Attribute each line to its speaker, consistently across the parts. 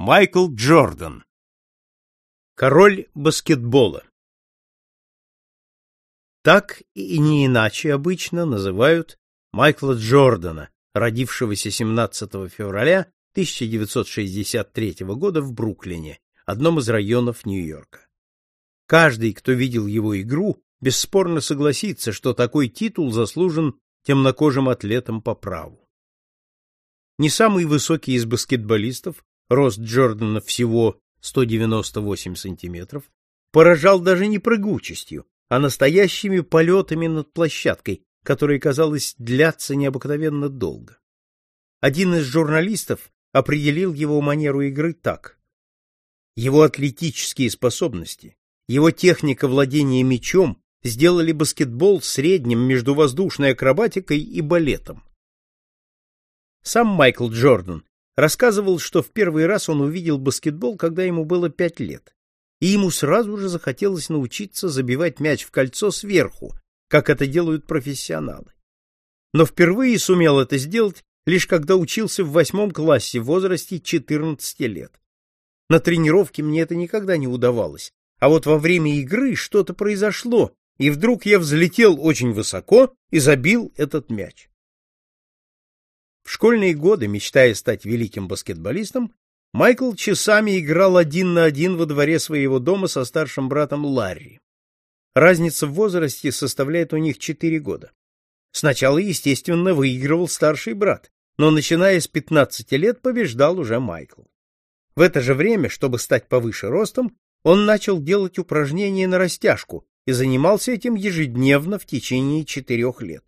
Speaker 1: Майкл Джордан. Король баскетбола. Так и не иначе обычно называют Майкла Джордана, родившегося 17 февраля 1963 года в Бруклине, одном из районов Нью-Йорка. Каждый, кто видел его игру, бесспорно согласится, что такой титул заслужен темнокожим атлетам по праву. Не самый высокий из баскетболистов, рост Джордана всего 198 сантиметров, поражал даже не прыгучестью, а настоящими полетами над площадкой, которые, казалось, длятся необыкновенно долго. Один из журналистов определил его манеру игры так. Его атлетические способности, его техника владения мячом сделали баскетбол средним между воздушной акробатикой и балетом. Сам Майкл Джордан рассказывал, что в первый раз он увидел баскетбол, когда ему было пять лет, и ему сразу же захотелось научиться забивать мяч в кольцо сверху, как это делают профессионалы. Но впервые сумел это сделать лишь когда учился в восьмом классе в возрасте 14 лет. На тренировке мне это никогда не удавалось, а вот во время игры что-то произошло, и вдруг я взлетел очень высоко и забил этот мяч. В школьные годы, мечтая стать великим баскетболистом, Майкл часами играл один на один во дворе своего дома со старшим братом Ларри. Разница в возрасте составляет у них четыре года. Сначала, естественно, выигрывал старший брат, но начиная с 15 лет побеждал уже Майкл. В это же время, чтобы стать повыше ростом, он начал делать упражнения на растяжку и занимался этим ежедневно в течение четырех лет.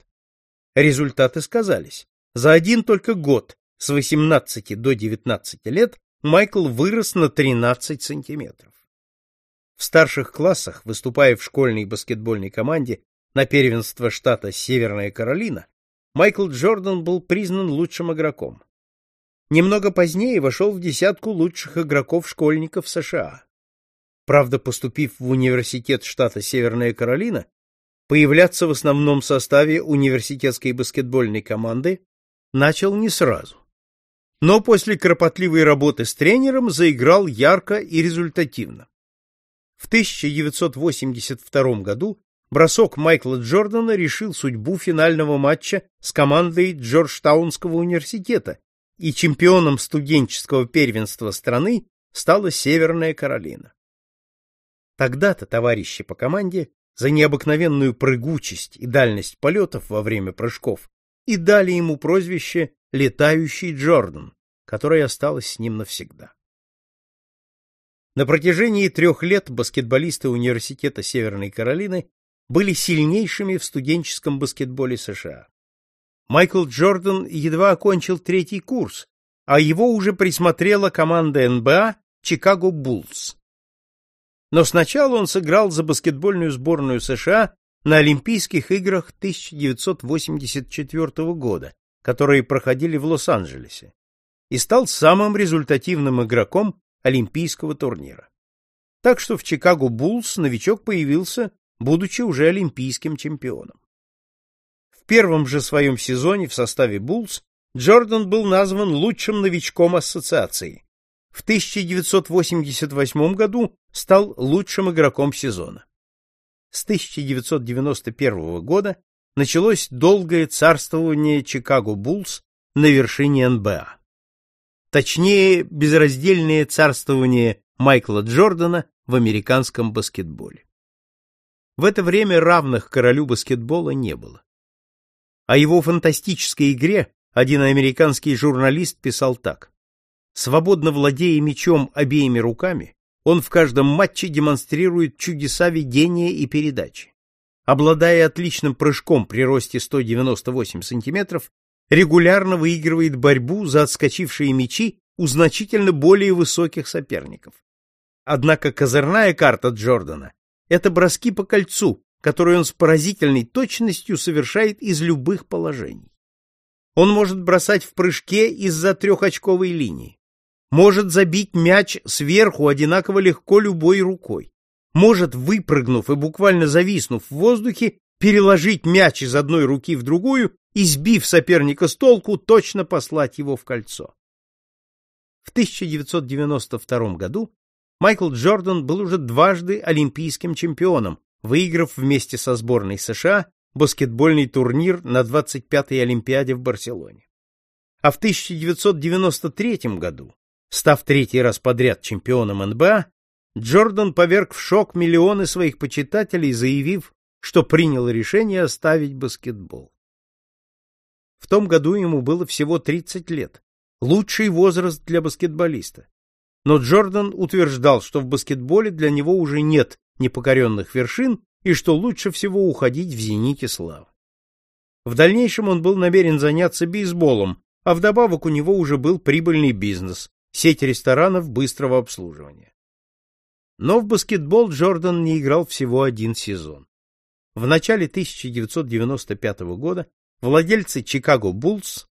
Speaker 1: Результаты сказались. За один только год, с 18 до 19 лет, Майкл вырос на 13 сантиметров. В старших классах, выступая в школьной баскетбольной команде на первенство штата Северная Каролина, Майкл Джордан был признан лучшим игроком. Немного позднее вошел в десятку лучших игроков-школьников США. Правда, поступив в университет штата Северная Каролина, появляться в основном составе университетской баскетбольной команды начал не сразу. Но после кропотливой работы с тренером заиграл ярко и результативно. В 1982 году бросок Майкла Джордана решил судьбу финального матча с командой Джорджтаунского университета, и чемпионом студенческого первенства страны стала Северная Каролина. Тогда-то товарищи по команде за необыкновенную прыгучесть и дальность полетов во время прыжков и дали ему прозвище «Летающий Джордан», которое осталось с ним навсегда. На протяжении трех лет баскетболисты Университета Северной Каролины были сильнейшими в студенческом баскетболе США. Майкл Джордан едва окончил третий курс, а его уже присмотрела команда НБА Чикаго Буллс. Но сначала он сыграл за баскетбольную сборную США на Олимпийских играх 1984 года, которые проходили в Лос-Анджелесе, и стал самым результативным игроком олимпийского турнира. Так что в Чикаго Буллс новичок появился, будучи уже олимпийским чемпионом. В первом же своем сезоне в составе Буллс Джордан был назван лучшим новичком ассоциации. В 1988 году стал лучшим игроком сезона. С 1991 года началось долгое царствование Чикаго Буллс на вершине НБА. Точнее, безраздельное царствование Майкла Джордана в американском баскетболе. В это время равных королю баскетбола не было. О его фантастической игре один американский журналист писал так: Свободно владея мячом обеими руками, он в каждом матче демонстрирует чудеса ведения и передачи. Обладая отличным прыжком при росте 198 сантиметров, регулярно выигрывает борьбу за отскочившие мячи у значительно более высоких соперников. Однако козырная карта Джордана — это броски по кольцу, которые он с поразительной точностью совершает из любых положений. Он может бросать в прыжке из-за трехочковой линии может забить мяч сверху одинаково легко любой рукой, может, выпрыгнув и буквально зависнув в воздухе, переложить мяч из одной руки в другую и, сбив соперника с толку, точно послать его в кольцо. В В 1992 году Майкл Джордан был уже дважды олимпийским чемпионом, выиграв вместе со сборной США баскетбольный турнир на 25-й Олимпиаде в Барселоне. А в 1993 году, став третий раз подряд чемпионом НБА, Джордан поверг в шок миллионы своих почитателей, заявив, что принял решение оставить баскетбол. В том году ему было всего 30 лет, лучший возраст для баскетболиста. Но Джордан утверждал, что в баскетболе для него уже нет непокоренных вершин и что лучше всего уходить в зените славы. В дальнейшем он был намерен заняться бейсболом, а вдобавок у него уже был прибыльный бизнес – сеть ресторанов быстрого обслуживания. Но в баскетбол Джордан не играл всего один сезон. В начале 1995 года владельцы Чикаго Буллс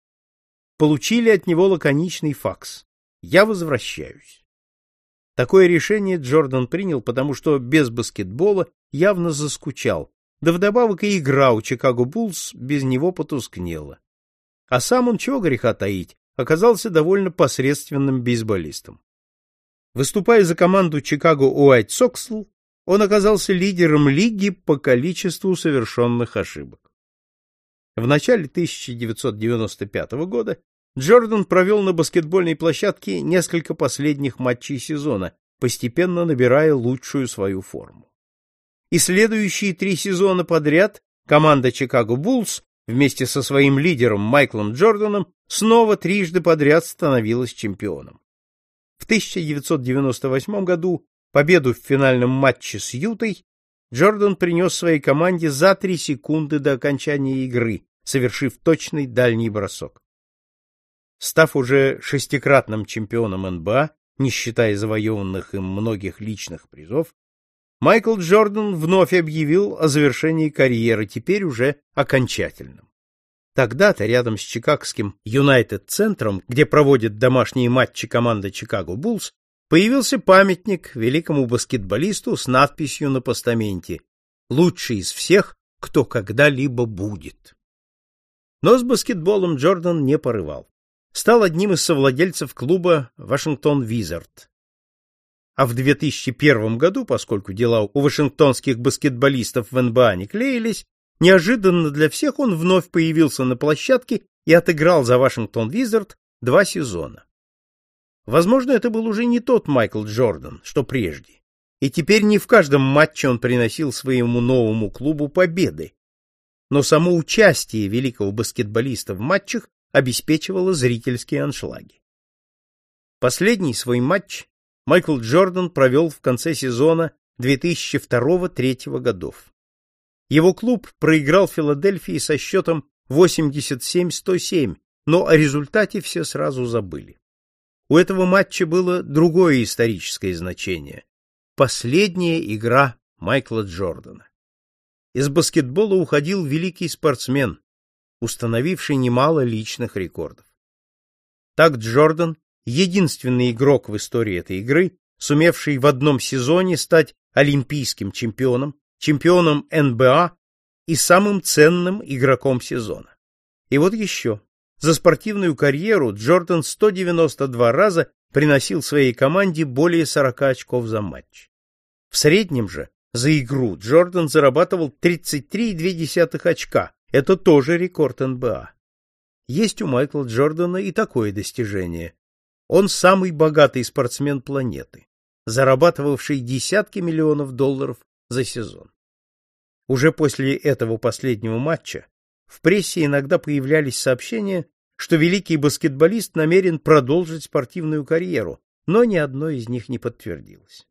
Speaker 1: получили от него лаконичный факс «Я возвращаюсь». Такое решение Джордан принял, потому что без баскетбола явно заскучал, да вдобавок и игра у Чикаго Буллс без него потускнела. А сам он, чего греха таить, оказался довольно посредственным бейсболистом. Выступая за команду Чикаго Уайт Соксл, он оказался лидером лиги по количеству совершенных ошибок. В начале 1995 года Джордан провел на баскетбольной площадке несколько последних матчей сезона, постепенно набирая лучшую свою форму. И следующие три сезона подряд команда Чикаго Буллс вместе со своим лидером Майклом Джорданом снова трижды подряд становилась чемпионом. В 1998 году победу в финальном матче с Ютой Джордан принес своей команде за три секунды до окончания игры, совершив точный дальний бросок. Став уже шестикратным чемпионом НБА, не считая завоеванных им многих личных призов, Майкл Джордан вновь объявил о завершении карьеры, теперь уже окончательным. Тогда-то рядом с Чикагским Юнайтед-центром, где проводят домашние матчи команда Чикаго Буллс, появился памятник великому баскетболисту с надписью на постаменте «Лучший из всех, кто когда-либо будет». Но с баскетболом Джордан не порывал. Стал одним из совладельцев клуба Вашингтон Визард. А в 2001 году, поскольку дела у вашингтонских баскетболистов в НБА не клеились, Неожиданно для всех он вновь появился на площадке и отыграл за Вашингтон Визард два сезона. Возможно, это был уже не тот Майкл Джордан, что прежде. И теперь не в каждом матче он приносил своему новому клубу победы. Но само участие великого баскетболиста в матчах обеспечивало зрительские аншлаги. Последний свой матч Майкл Джордан провел в конце сезона 2002-2003 годов. Его клуб проиграл Филадельфии со счетом 87-107, но о результате все сразу забыли. У этого матча было другое историческое значение. Последняя игра Майкла Джордана. Из баскетбола уходил великий спортсмен, установивший немало личных рекордов. Так Джордан, единственный игрок в истории этой игры, сумевший в одном сезоне стать олимпийским чемпионом, чемпионом НБА и самым ценным игроком сезона. И вот еще. За спортивную карьеру Джордан 192 раза приносил своей команде более 40 очков за матч. В среднем же за игру Джордан зарабатывал 33,2 очка. Это тоже рекорд НБА. Есть у Майкла Джордана и такое достижение. Он самый богатый спортсмен планеты, зарабатывавший десятки миллионов долларов за сезон. Уже после этого последнего матча в прессе иногда появлялись сообщения, что великий баскетболист намерен продолжить спортивную карьеру, но ни одно из них не подтвердилось.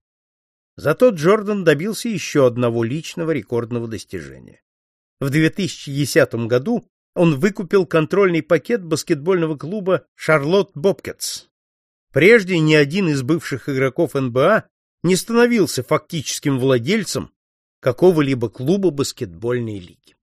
Speaker 1: Зато Джордан добился еще одного личного рекордного достижения. В 2010 году он выкупил контрольный пакет баскетбольного клуба «Шарлотт Бобкетс». Прежде ни один из бывших игроков НБА не становился фактическим владельцем какого-либо клуба баскетбольной лиги.